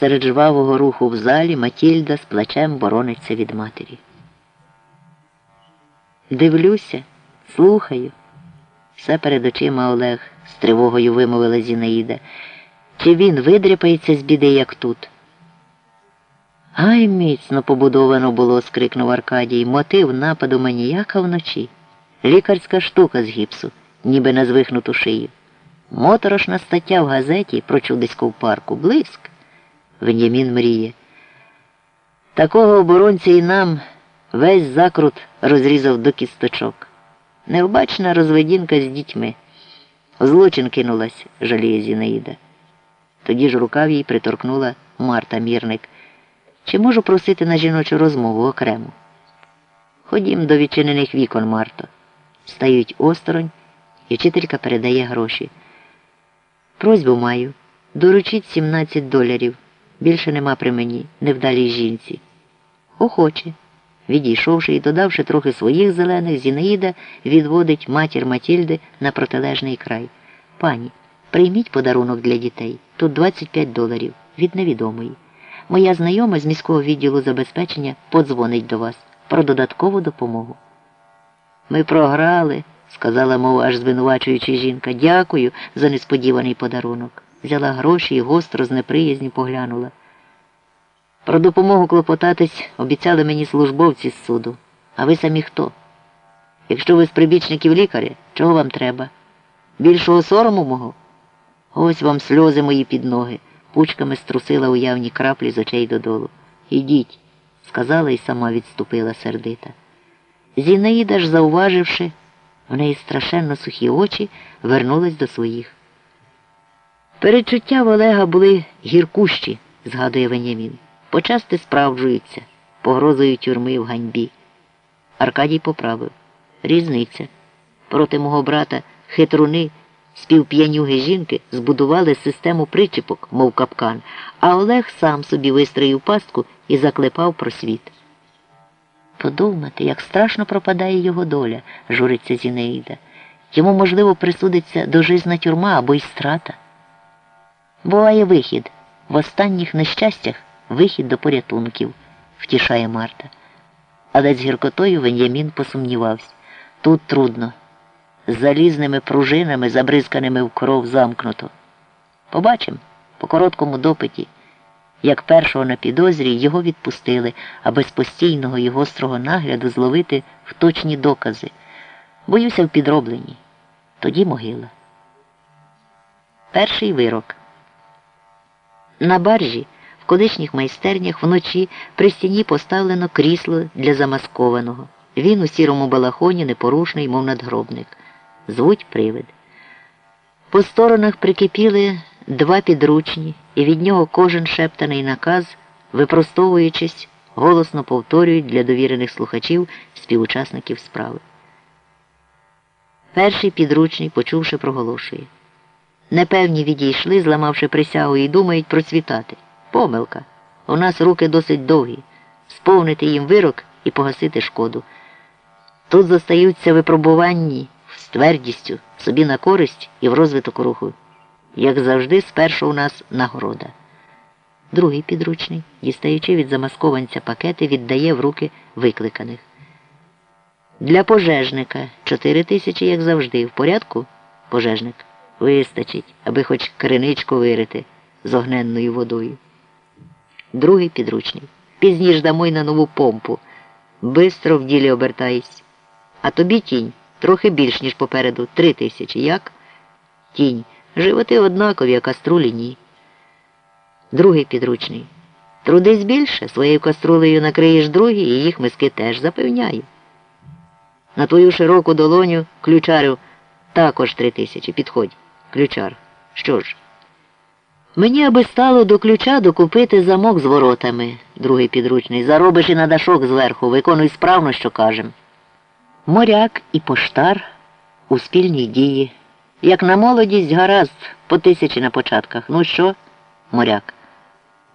Серед жвавого руху в залі Матільда з плачем борониться від матері. Дивлюся, слухаю. Все перед очима Олег з тривогою вимовила Зінаїда. Чи він видряпається з біди, як тут? Ай, міцно побудовано було, скрикнув Аркадій. Мотив нападу маніяка вночі. Лікарська штука з гіпсу, ніби на звихнуту шию. Моторошна стаття в газеті про чудиську в парку. Блиск. Венямін мріє. Такого оборонця і нам весь закрут розрізав до кісточок. Невбачна розведінка з дітьми. Злочин кинулась, жаліє Зінаїда. Тоді ж рукав їй приторкнула Марта Мірник. Чи можу просити на жіночу розмову окремо? Ходім до відчинених вікон, Марто. Стають осторонь, і вчителька передає гроші. Просьбу маю. Доручіть 17 доларів. Більше нема при мені, невдалій жінці. Охоче. Відійшовши і додавши трохи своїх зелених, Зінаїда відводить матір Матільди на протилежний край. Пані, прийміть подарунок для дітей. Тут 25 доларів від невідомої. Моя знайома з міського відділу забезпечення подзвонить до вас про додаткову допомогу. Ми програли, сказала мова аж звинувачуючи жінка. Дякую за несподіваний подарунок. Взяла гроші і гостро з неприязні поглянула. Про допомогу клопотатись обіцяли мені службовці з суду. А ви самі хто? Якщо ви з прибічників лікаря, чого вам треба? Більшого сорому мого? Ось вам сльози мої під ноги, пучками струсила уявні краплі з очей додолу. Ідіть, сказала і сама відступила сердита. Зінаїда ж, зауваживши, в неї страшенно сухі очі, вернулась до своїх. Перечуття в Олега були гіркущі, згадує Венямін. Почасти справджуються, погрозою тюрми в ганьбі. Аркадій поправив. Різниця. Проти мого брата хитруни, співп'янюги жінки збудували систему причіпок, мов капкан, а Олег сам собі вистроїв пастку і заклепав про світ. Подумати, як страшно пропадає його доля, журиться Зінеїда. Йому, можливо, присудиться дожизна тюрма або й страта. Буває вихід. В останніх нещастях вихід до порятунків, втішає Марта. Але з гіркотою Венямін посумнівався. Тут трудно. З залізними пружинами, забризканими в кров, замкнуто. Побачимо по короткому допиті, як першого на підозрі його відпустили, а без постійного і гострого нагляду зловити в точні докази. Боюся в підробленні. Тоді могила. Перший вирок. На баржі в колишніх майстернях вночі при стіні поставлено крісло для замаскованого. Він у сірому балахоні непорушний, мов надгробник. Звуть привид. По сторонах прикипіли два підручні, і від нього кожен шептаний наказ, випростовуючись, голосно повторюють для довірених слухачів співучасників справи. Перший підручний, почувши, проголошує. Непевні відійшли, зламавши присягу, і думають процвітати. Помилка. У нас руки досить довгі. Сповнити їм вирок і погасити шкоду. Тут зостаються випробуванні з твердістю, собі на користь і в розвиток руху. Як завжди, спершу у нас нагорода. Другий підручний, дістаючи від замаскованця пакети, віддає в руки викликаних. Для пожежника чотири тисячі, як завжди, в порядку пожежник. Вистачить, аби хоч криничку вирити з огненною водою. Другий підручний. Пізніше дамо й на нову помпу. Бистро в ділі обертайся. А тобі тінь трохи більш, ніж попереду. Три тисячі. Як? Тінь. Животи однакові, а каструлі ні. Другий підручний. Трудись більше, своєю каструлею накриєш другі, і їх миски теж запевняю. На твою широку долоню ключарю також три тисячі. Підходь. Ключар. Що ж? Мені аби стало до ключа докупити замок з воротами, другий підручний. Заробиш і на дашок зверху, виконуй справно, що кажем. Моряк і поштар у спільній дії. Як на молодість гаразд, по тисячі на початках. Ну що, моряк?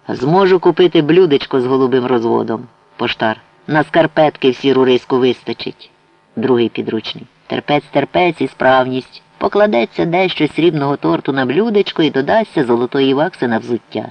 Зможу купити блюдечко з голубим розводом, поштар. На скарпетки в сіру риску вистачить. Другий підручний. Терпець, терпець і справність. Покладеться дещо срібного торту на блюдечко і додасться золотої вакси на взуття.